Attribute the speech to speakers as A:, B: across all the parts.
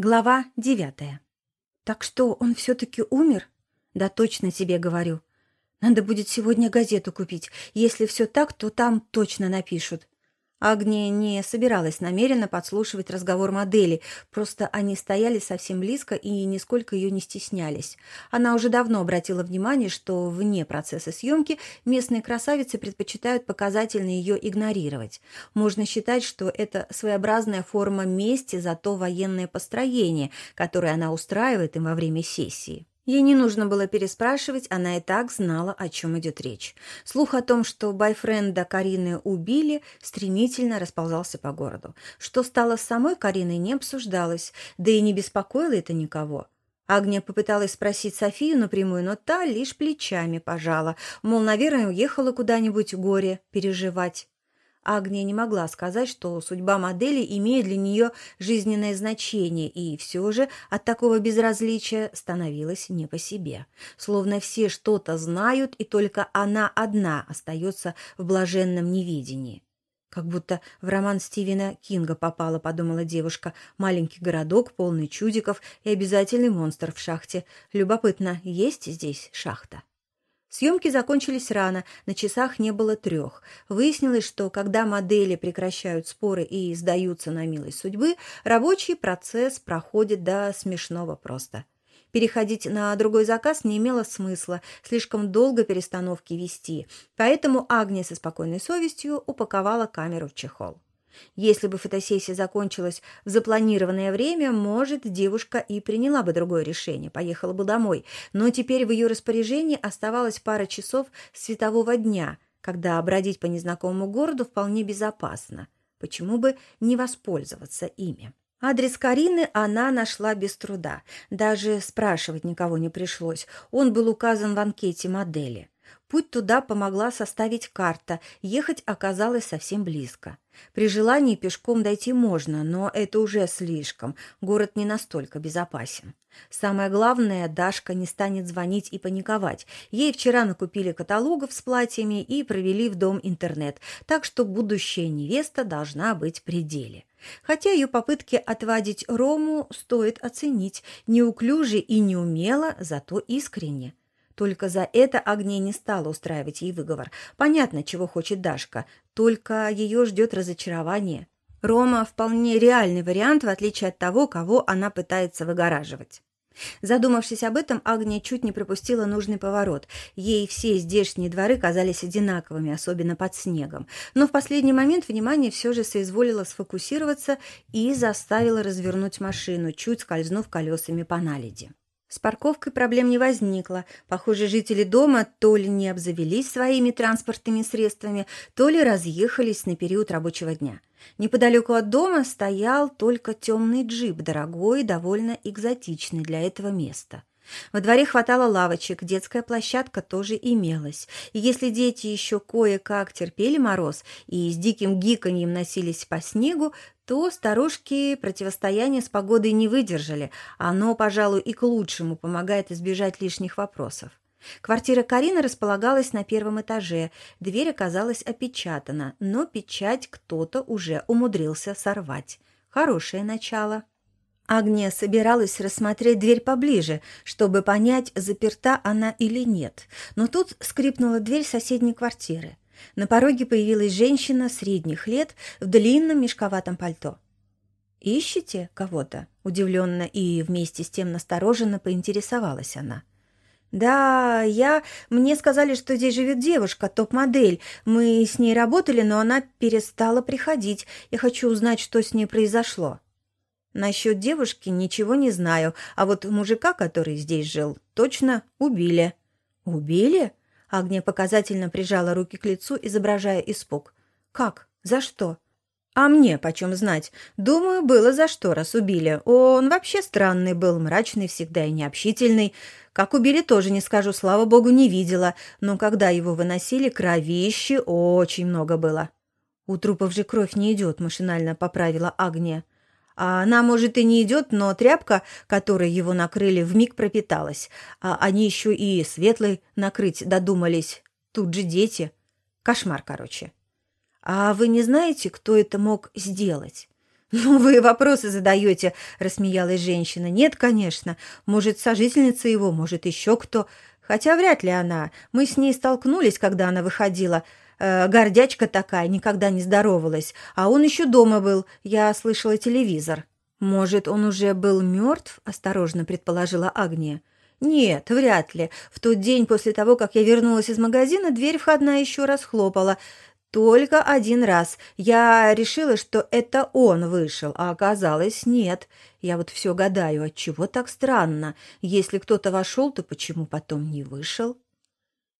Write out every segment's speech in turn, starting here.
A: Глава девятая. Так что он все-таки умер? Да точно тебе говорю. Надо будет сегодня газету купить. Если все так, то там точно напишут. Агния не собиралась намеренно подслушивать разговор модели, просто они стояли совсем близко и нисколько ее не стеснялись. Она уже давно обратила внимание, что вне процесса съемки местные красавицы предпочитают показательно ее игнорировать. Можно считать, что это своеобразная форма мести за то военное построение, которое она устраивает им во время сессии. Ей не нужно было переспрашивать, она и так знала, о чем идет речь. Слух о том, что бойфренда Карины убили, стремительно расползался по городу. Что стало с самой Кариной, не обсуждалось, да и не беспокоило это никого. Агния попыталась спросить Софию напрямую, но та лишь плечами пожала, мол, наверное, уехала куда-нибудь горе переживать. Агния не могла сказать, что судьба модели имеет для нее жизненное значение, и все же от такого безразличия становилось не по себе. Словно все что-то знают, и только она одна остается в блаженном неведении. «Как будто в роман Стивена Кинга попала», — подумала девушка. «Маленький городок, полный чудиков и обязательный монстр в шахте. Любопытно, есть здесь шахта?» Съемки закончились рано, на часах не было трех. Выяснилось, что когда модели прекращают споры и сдаются на милость судьбы, рабочий процесс проходит до смешного просто. Переходить на другой заказ не имело смысла, слишком долго перестановки вести, поэтому Агния со спокойной совестью упаковала камеру в чехол. Если бы фотосессия закончилась в запланированное время, может, девушка и приняла бы другое решение, поехала бы домой. Но теперь в ее распоряжении оставалась пара часов светового дня, когда бродить по незнакомому городу вполне безопасно. Почему бы не воспользоваться ими? Адрес Карины она нашла без труда. Даже спрашивать никого не пришлось. Он был указан в анкете модели. Путь туда помогла составить карта, ехать оказалось совсем близко. При желании пешком дойти можно, но это уже слишком, город не настолько безопасен. Самое главное, Дашка не станет звонить и паниковать. Ей вчера накупили каталогов с платьями и провели в дом интернет, так что будущая невеста должна быть при деле. Хотя ее попытки отвадить Рому стоит оценить, неуклюже и неумело, зато искренне. Только за это Агния не стала устраивать ей выговор. Понятно, чего хочет Дашка, только ее ждет разочарование. Рома вполне реальный вариант, в отличие от того, кого она пытается выгораживать. Задумавшись об этом, Агния чуть не пропустила нужный поворот. Ей все здешние дворы казались одинаковыми, особенно под снегом. Но в последний момент внимание все же соизволило сфокусироваться и заставило развернуть машину, чуть скользнув колесами по наледи. С парковкой проблем не возникло. Похоже, жители дома то ли не обзавелись своими транспортными средствами, то ли разъехались на период рабочего дня. Неподалеку от дома стоял только темный джип, дорогой и довольно экзотичный для этого места. Во дворе хватало лавочек, детская площадка тоже имелась. И если дети еще кое-как терпели мороз и с диким гиканьем носились по снегу, то старушки противостояния с погодой не выдержали. Оно, пожалуй, и к лучшему помогает избежать лишних вопросов. Квартира Карины располагалась на первом этаже. Дверь оказалась опечатана, но печать кто-то уже умудрился сорвать. Хорошее начало. Агния собиралась рассмотреть дверь поближе, чтобы понять, заперта она или нет. Но тут скрипнула дверь соседней квартиры. На пороге появилась женщина средних лет в длинном мешковатом пальто. «Ищете кого-то?» – удивленно и вместе с тем настороженно поинтересовалась она. «Да, я... Мне сказали, что здесь живет девушка, топ-модель. Мы с ней работали, но она перестала приходить. Я хочу узнать, что с ней произошло». Насчет девушки ничего не знаю, а вот мужика, который здесь жил, точно убили. Убили? Агния показательно прижала руки к лицу, изображая испуг. Как? За что? А мне почем знать? Думаю, было за что, раз убили. Он вообще странный был, мрачный всегда и необщительный. Как убили, тоже не скажу, слава богу, не видела. Но когда его выносили, кровищи очень много было. У трупов же кровь не идет, машинально поправила Агния. А она, может, и не идет, но тряпка, которой его накрыли, вмиг пропиталась. А они еще и светлой накрыть додумались. Тут же дети. Кошмар, короче. А вы не знаете, кто это мог сделать? «Ну, вы вопросы задаете», — рассмеялась женщина. «Нет, конечно. Может, сожительница его, может, еще кто. Хотя вряд ли она. Мы с ней столкнулись, когда она выходила. Э, гордячка такая, никогда не здоровалась. А он еще дома был. Я слышала телевизор». «Может, он уже был мертв?» — осторожно предположила Агния. «Нет, вряд ли. В тот день после того, как я вернулась из магазина, дверь входная еще раз хлопала. Только один раз. Я решила, что это он вышел, а оказалось нет. Я вот все гадаю, отчего так странно. Если кто-то вошел, то почему потом не вышел?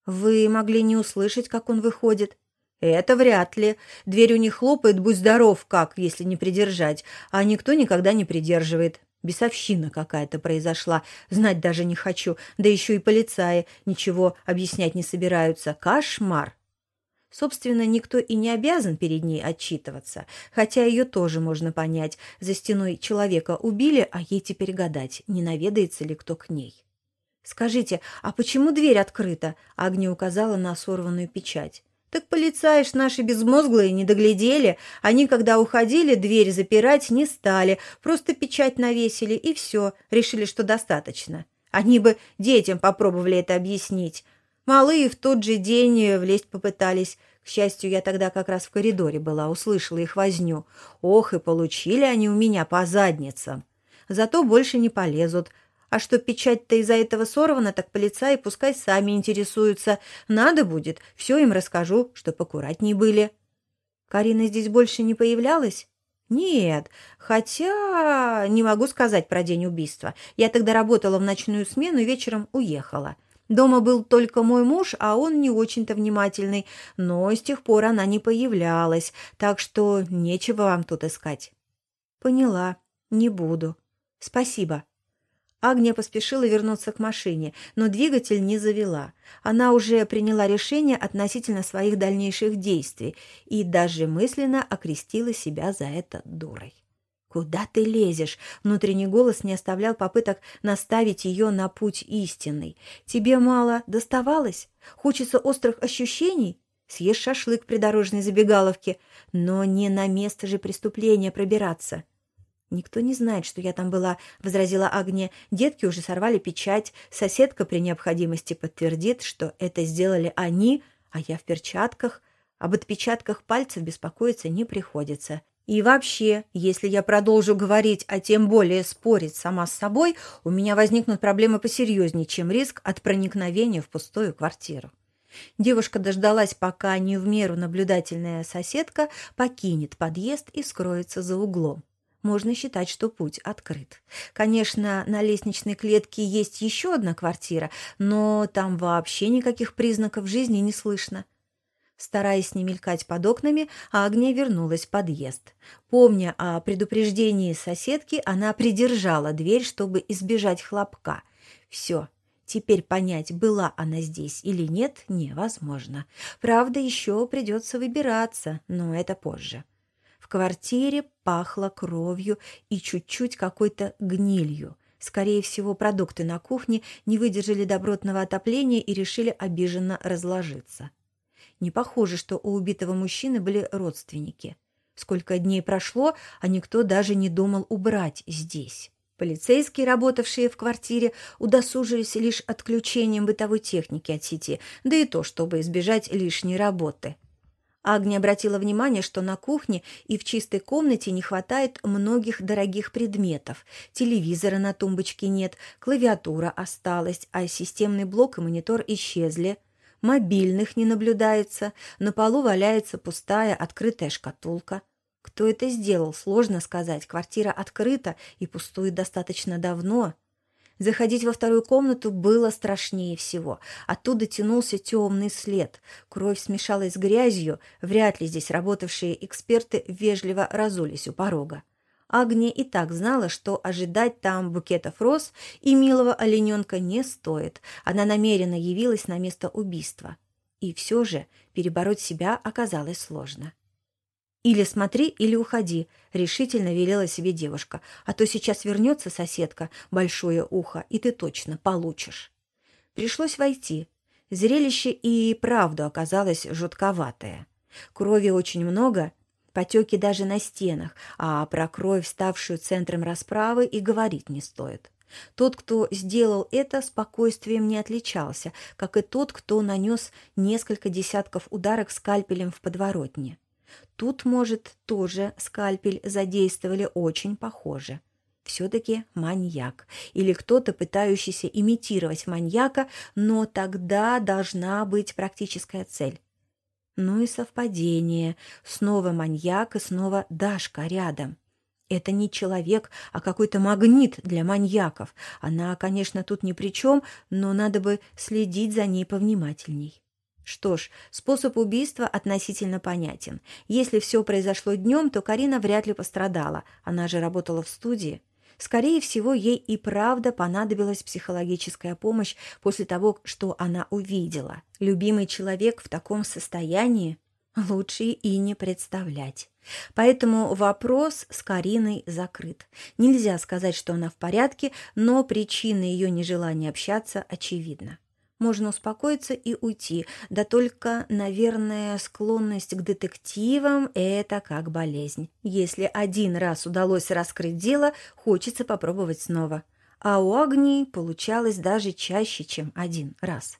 A: Вы могли не услышать, как он выходит? Это вряд ли. Дверь у них хлопает, будь здоров как, если не придержать, а никто никогда не придерживает. Бесовщина какая-то произошла, знать даже не хочу, да еще и полицаи ничего объяснять не собираются. Кошмар! Собственно, никто и не обязан перед ней отчитываться, хотя ее тоже можно понять. За стеной человека убили, а ей теперь гадать, не наведается ли кто к ней. «Скажите, а почему дверь открыта?» Агния указала на сорванную печать. «Так полицаи ж наши безмозглые не доглядели. Они, когда уходили, дверь запирать не стали, просто печать навесили, и все, решили, что достаточно. Они бы детям попробовали это объяснить. Малые в тот же день влезть попытались. К счастью, я тогда как раз в коридоре была, услышала их возню. Ох, и получили они у меня по задницам. Зато больше не полезут. А что печать-то из-за этого сорвана, так полицаи пускай сами интересуются. Надо будет, все им расскажу, что покуратней были. Карина здесь больше не появлялась? Нет, хотя не могу сказать про день убийства. Я тогда работала в ночную смену и вечером уехала. Дома был только мой муж, а он не очень-то внимательный, но с тех пор она не появлялась, так что нечего вам тут искать». «Поняла. Не буду. Спасибо». Агния поспешила вернуться к машине, но двигатель не завела. Она уже приняла решение относительно своих дальнейших действий и даже мысленно окрестила себя за это дурой. «Куда ты лезешь?» Внутренний голос не оставлял попыток наставить ее на путь истинный. «Тебе мало доставалось? Хочется острых ощущений? Съешь шашлык при дорожной забегаловке, но не на место же преступления пробираться». «Никто не знает, что я там была», — возразила Агния. «Детки уже сорвали печать. Соседка при необходимости подтвердит, что это сделали они, а я в перчатках. Об отпечатках пальцев беспокоиться не приходится. И вообще, если я продолжу говорить, а тем более спорить сама с собой, у меня возникнут проблемы посерьезнее, чем риск от проникновения в пустую квартиру. Девушка дождалась, пока не в меру наблюдательная соседка покинет подъезд и скроется за углом. Можно считать, что путь открыт. Конечно, на лестничной клетке есть еще одна квартира, но там вообще никаких признаков жизни не слышно. Стараясь не мелькать под окнами, Агния вернулась в подъезд. Помня о предупреждении соседки, она придержала дверь, чтобы избежать хлопка. Все, теперь понять, была она здесь или нет, невозможно. Правда, еще придется выбираться, но это позже. В квартире пахло кровью и чуть-чуть какой-то гнилью. Скорее всего, продукты на кухне не выдержали добротного отопления и решили обиженно разложиться. Не похоже, что у убитого мужчины были родственники. Сколько дней прошло, а никто даже не думал убрать здесь. Полицейские, работавшие в квартире, удосужились лишь отключением бытовой техники от сети, да и то, чтобы избежать лишней работы. Агния обратила внимание, что на кухне и в чистой комнате не хватает многих дорогих предметов. Телевизора на тумбочке нет, клавиатура осталась, а системный блок и монитор исчезли – мобильных не наблюдается, на полу валяется пустая открытая шкатулка. Кто это сделал, сложно сказать. Квартира открыта и пустует достаточно давно. Заходить во вторую комнату было страшнее всего. Оттуда тянулся темный след. Кровь смешалась с грязью. Вряд ли здесь работавшие эксперты вежливо разулись у порога. Агния и так знала, что ожидать там букетов роз и милого олененка не стоит. Она намеренно явилась на место убийства. И все же перебороть себя оказалось сложно. «Или смотри, или уходи», — решительно велела себе девушка. «А то сейчас вернется соседка, большое ухо, и ты точно получишь». Пришлось войти. Зрелище и правду оказалось жутковатое. Крови очень много, Потеки даже на стенах, а про кровь, ставшую центром расправы, и говорить не стоит. Тот, кто сделал это, спокойствием не отличался, как и тот, кто нанес несколько десятков ударов скальпелем в подворотне. Тут, может, тоже скальпель задействовали очень похоже. Все-таки маньяк. Или кто-то, пытающийся имитировать маньяка, но тогда должна быть практическая цель. Ну и совпадение. Снова маньяк и снова Дашка рядом. Это не человек, а какой-то магнит для маньяков. Она, конечно, тут ни при чем, но надо бы следить за ней повнимательней. Что ж, способ убийства относительно понятен. Если все произошло днем, то Карина вряд ли пострадала. Она же работала в студии. Скорее всего, ей и правда понадобилась психологическая помощь после того, что она увидела. Любимый человек в таком состоянии лучше и не представлять. Поэтому вопрос с Кариной закрыт. Нельзя сказать, что она в порядке, но причина ее нежелания общаться очевидна. Можно успокоиться и уйти, да только, наверное, склонность к детективам – это как болезнь. Если один раз удалось раскрыть дело, хочется попробовать снова. А у Агнии получалось даже чаще, чем один раз.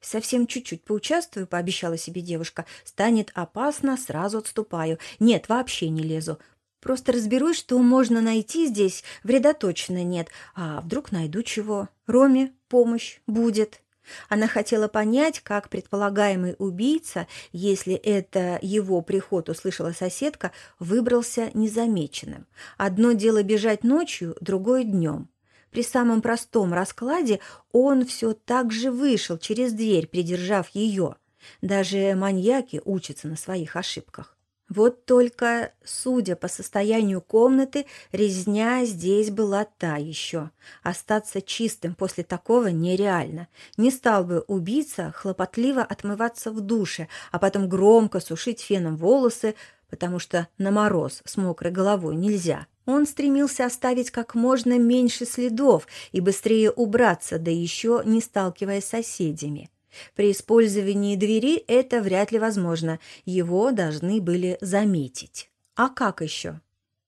A: «Совсем чуть-чуть поучаствую», — пообещала себе девушка. «Станет опасно, сразу отступаю. Нет, вообще не лезу. Просто разберусь, что можно найти здесь, вреда точно нет. А вдруг найду чего? Роме помощь будет». Она хотела понять, как предполагаемый убийца, если это его приход услышала соседка, выбрался незамеченным. Одно дело бежать ночью, другое днем. При самом простом раскладе он все так же вышел через дверь, придержав ее. Даже маньяки учатся на своих ошибках. Вот только, судя по состоянию комнаты, резня здесь была та еще. Остаться чистым после такого нереально. Не стал бы убийца хлопотливо отмываться в душе, а потом громко сушить феном волосы, потому что на мороз с мокрой головой нельзя. Он стремился оставить как можно меньше следов и быстрее убраться, да еще не сталкиваясь с соседями. При использовании двери это вряд ли возможно, его должны были заметить. А как еще?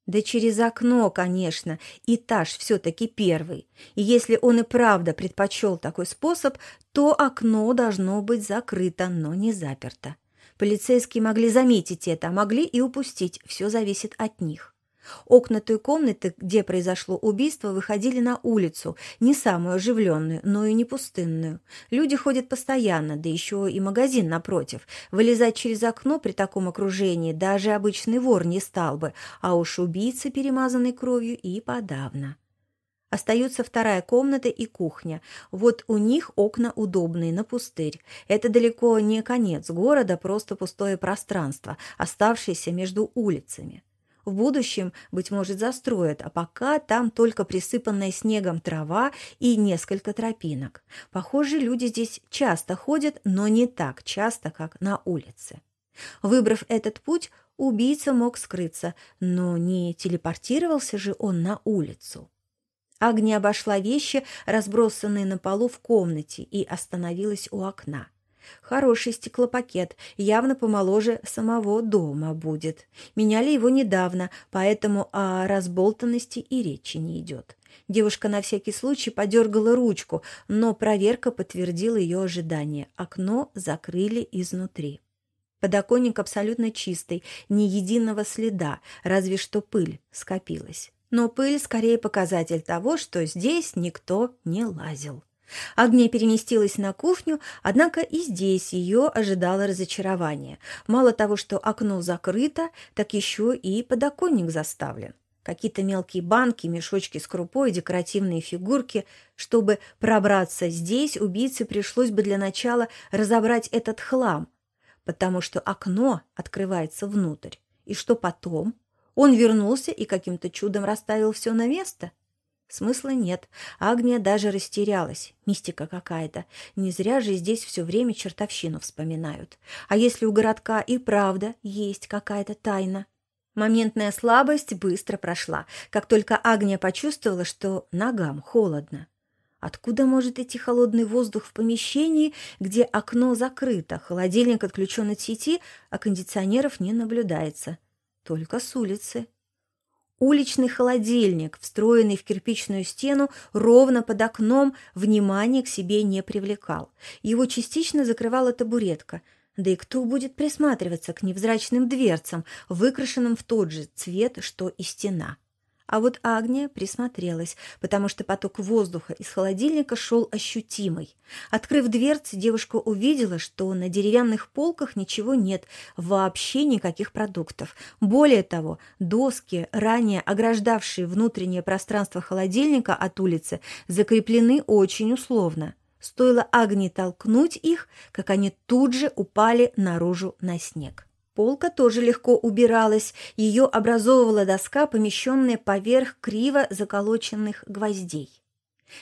A: Да через окно, конечно, этаж все-таки первый. И если он и правда предпочел такой способ, то окно должно быть закрыто, но не заперто. Полицейские могли заметить это, а могли и упустить, все зависит от них. Окна той комнаты, где произошло убийство, выходили на улицу, не самую оживленную, но и не пустынную. Люди ходят постоянно, да еще и магазин напротив. Вылезать через окно при таком окружении даже обычный вор не стал бы, а уж убийца, перемазанный кровью, и подавно. Остается вторая комната и кухня. Вот у них окна удобные, на пустырь. Это далеко не конец города, просто пустое пространство, оставшееся между улицами. В будущем, быть может, застроят, а пока там только присыпанная снегом трава и несколько тропинок. Похоже, люди здесь часто ходят, но не так часто, как на улице. Выбрав этот путь, убийца мог скрыться, но не телепортировался же он на улицу. Агния обошла вещи, разбросанные на полу в комнате, и остановилась у окна. Хороший стеклопакет, явно помоложе самого дома будет. Меняли его недавно, поэтому о разболтанности и речи не идет. Девушка на всякий случай подергала ручку, но проверка подтвердила ее ожидания. Окно закрыли изнутри. Подоконник абсолютно чистый, ни единого следа, разве что пыль скопилась. Но пыль скорее показатель того, что здесь никто не лазил. Агния переместилась на кухню, однако и здесь ее ожидало разочарование. Мало того, что окно закрыто, так еще и подоконник заставлен. Какие-то мелкие банки, мешочки с крупой, декоративные фигурки. Чтобы пробраться здесь, убийце пришлось бы для начала разобрать этот хлам, потому что окно открывается внутрь. И что потом? Он вернулся и каким-то чудом расставил все на место – Смысла нет. Агния даже растерялась. Мистика какая-то. Не зря же здесь все время чертовщину вспоминают. А если у городка и правда есть какая-то тайна? Моментная слабость быстро прошла, как только Агния почувствовала, что ногам холодно. Откуда может идти холодный воздух в помещении, где окно закрыто, холодильник отключен от сети, а кондиционеров не наблюдается? только с улицы. Уличный холодильник, встроенный в кирпичную стену ровно под окном, внимания к себе не привлекал. Его частично закрывала табуретка. Да и кто будет присматриваться к невзрачным дверцам, выкрашенным в тот же цвет, что и стена? А вот Агния присмотрелась, потому что поток воздуха из холодильника шел ощутимый. Открыв дверцы, девушка увидела, что на деревянных полках ничего нет, вообще никаких продуктов. Более того, доски, ранее ограждавшие внутреннее пространство холодильника от улицы, закреплены очень условно. Стоило Агнии толкнуть их, как они тут же упали наружу на снег. Полка тоже легко убиралась, ее образовывала доска, помещенная поверх криво заколоченных гвоздей.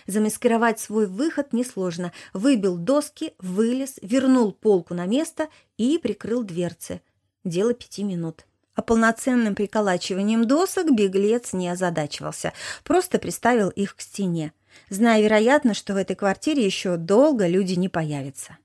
A: Замаскировать свой выход несложно. Выбил доски, вылез, вернул полку на место и прикрыл дверцы. Дело пяти минут. А полноценным приколачиванием досок беглец не озадачивался, просто приставил их к стене, зная, вероятно, что в этой квартире еще долго люди не появятся.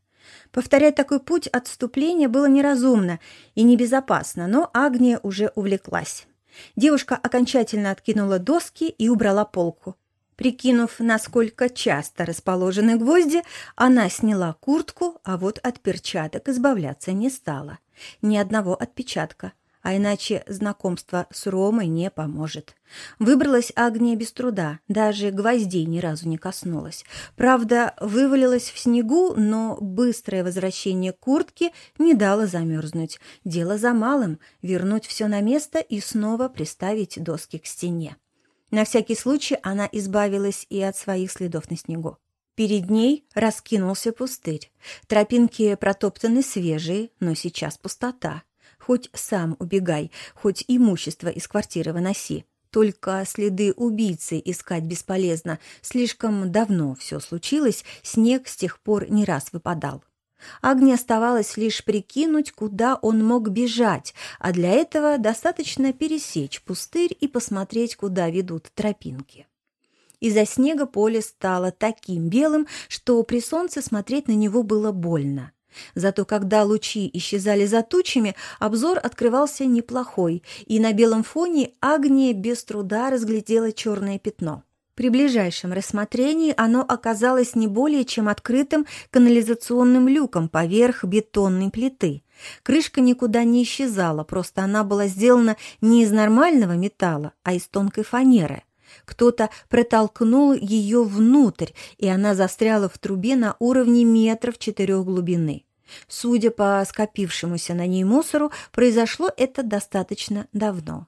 A: Повторять такой путь отступления было неразумно и небезопасно, но Агния уже увлеклась. Девушка окончательно откинула доски и убрала полку. Прикинув, насколько часто расположены гвозди, она сняла куртку, а вот от перчаток избавляться не стала. Ни одного отпечатка а иначе знакомство с Ромой не поможет. Выбралась Агния без труда, даже гвоздей ни разу не коснулась. Правда, вывалилась в снегу, но быстрое возвращение куртки не дало замерзнуть. Дело за малым — вернуть все на место и снова приставить доски к стене. На всякий случай она избавилась и от своих следов на снегу. Перед ней раскинулся пустырь. Тропинки протоптаны свежие, но сейчас пустота. Хоть сам убегай, хоть имущество из квартиры выноси. Только следы убийцы искать бесполезно. Слишком давно все случилось, снег с тех пор не раз выпадал. Агне оставалось лишь прикинуть, куда он мог бежать, а для этого достаточно пересечь пустырь и посмотреть, куда ведут тропинки. Из-за снега поле стало таким белым, что при солнце смотреть на него было больно. Зато когда лучи исчезали за тучами, обзор открывался неплохой, и на белом фоне Агния без труда разглядела черное пятно. При ближайшем рассмотрении оно оказалось не более чем открытым канализационным люком поверх бетонной плиты. Крышка никуда не исчезала, просто она была сделана не из нормального металла, а из тонкой фанеры. Кто-то протолкнул ее внутрь, и она застряла в трубе на уровне метров четырех глубины. Судя по скопившемуся на ней мусору, произошло это достаточно давно.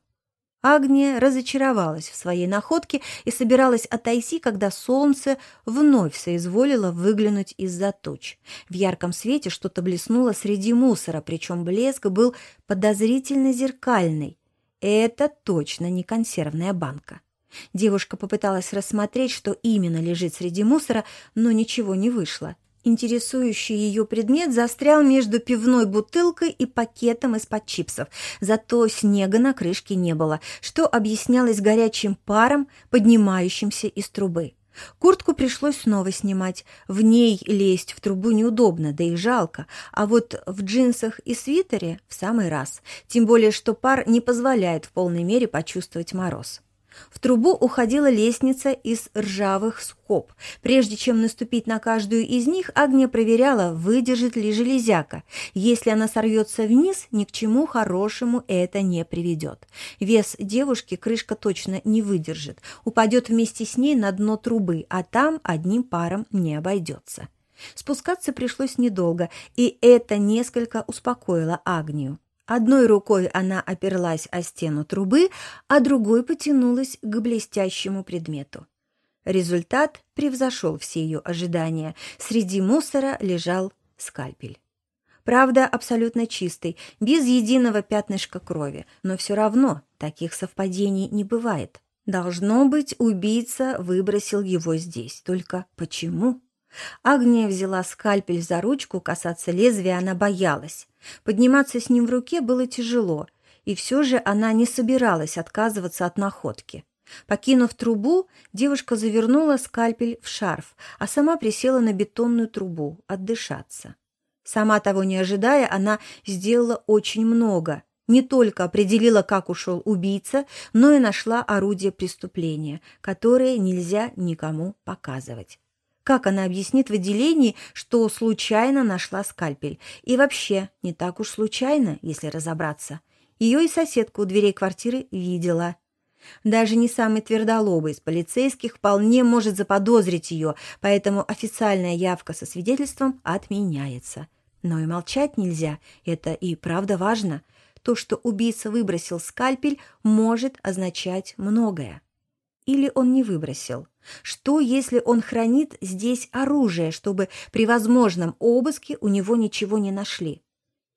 A: Агния разочаровалась в своей находке и собиралась отойти, когда солнце вновь соизволило выглянуть из-за туч. В ярком свете что-то блеснуло среди мусора, причем блеск был подозрительно зеркальный. Это точно не консервная банка. Девушка попыталась рассмотреть, что именно лежит среди мусора, но ничего не вышло. Интересующий ее предмет застрял между пивной бутылкой и пакетом из-под чипсов. Зато снега на крышке не было, что объяснялось горячим паром, поднимающимся из трубы. Куртку пришлось снова снимать. В ней лезть в трубу неудобно, да и жалко. А вот в джинсах и свитере в самый раз. Тем более, что пар не позволяет в полной мере почувствовать мороз. В трубу уходила лестница из ржавых скоб. Прежде чем наступить на каждую из них, Агния проверяла, выдержит ли железяка. Если она сорвется вниз, ни к чему хорошему это не приведет. Вес девушки крышка точно не выдержит. Упадет вместе с ней на дно трубы, а там одним паром не обойдется. Спускаться пришлось недолго, и это несколько успокоило Агнию. Одной рукой она оперлась о стену трубы, а другой потянулась к блестящему предмету. Результат превзошел все ее ожидания. Среди мусора лежал скальпель. Правда, абсолютно чистый, без единого пятнышка крови, но все равно таких совпадений не бывает. Должно быть, убийца выбросил его здесь. Только почему? Агния взяла скальпель за ручку, касаться лезвия она боялась. Подниматься с ним в руке было тяжело, и все же она не собиралась отказываться от находки. Покинув трубу, девушка завернула скальпель в шарф, а сама присела на бетонную трубу отдышаться. Сама того не ожидая, она сделала очень много. Не только определила, как ушел убийца, но и нашла орудие преступления, которое нельзя никому показывать. Как она объяснит в отделении, что случайно нашла скальпель? И вообще, не так уж случайно, если разобраться. Ее и соседка у дверей квартиры видела. Даже не самый твердолобый из полицейских вполне может заподозрить ее, поэтому официальная явка со свидетельством отменяется. Но и молчать нельзя, это и правда важно. То, что убийца выбросил скальпель, может означать многое. Или он не выбросил. Что, если он хранит здесь оружие, чтобы при возможном обыске у него ничего не нашли?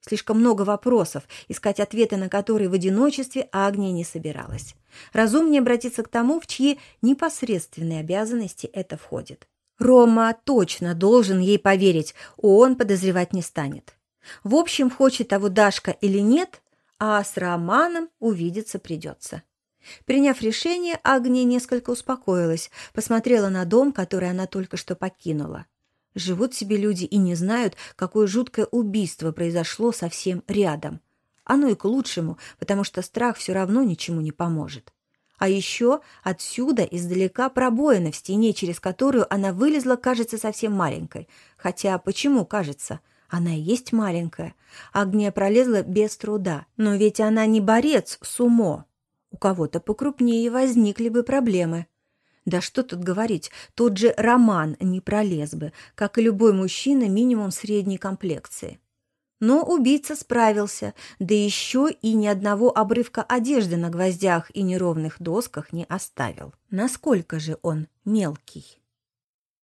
A: Слишком много вопросов, искать ответы на которые в одиночестве Агния не собиралась. Разумнее обратиться к тому, в чьи непосредственные обязанности это входит. Рома точно должен ей поверить, он подозревать не станет. В общем, хочет того Дашка или нет, а с Романом увидеться придется. Приняв решение, Агния несколько успокоилась, посмотрела на дом, который она только что покинула. Живут себе люди и не знают, какое жуткое убийство произошло совсем рядом. Оно и к лучшему, потому что страх все равно ничему не поможет. А еще отсюда издалека пробоина в стене, через которую она вылезла, кажется совсем маленькой. Хотя почему кажется? Она и есть маленькая. Агния пролезла без труда. Но ведь она не борец с умо. У кого-то покрупнее возникли бы проблемы. Да что тут говорить, тот же Роман не пролез бы, как и любой мужчина минимум средней комплекции. Но убийца справился, да еще и ни одного обрывка одежды на гвоздях и неровных досках не оставил. Насколько же он мелкий?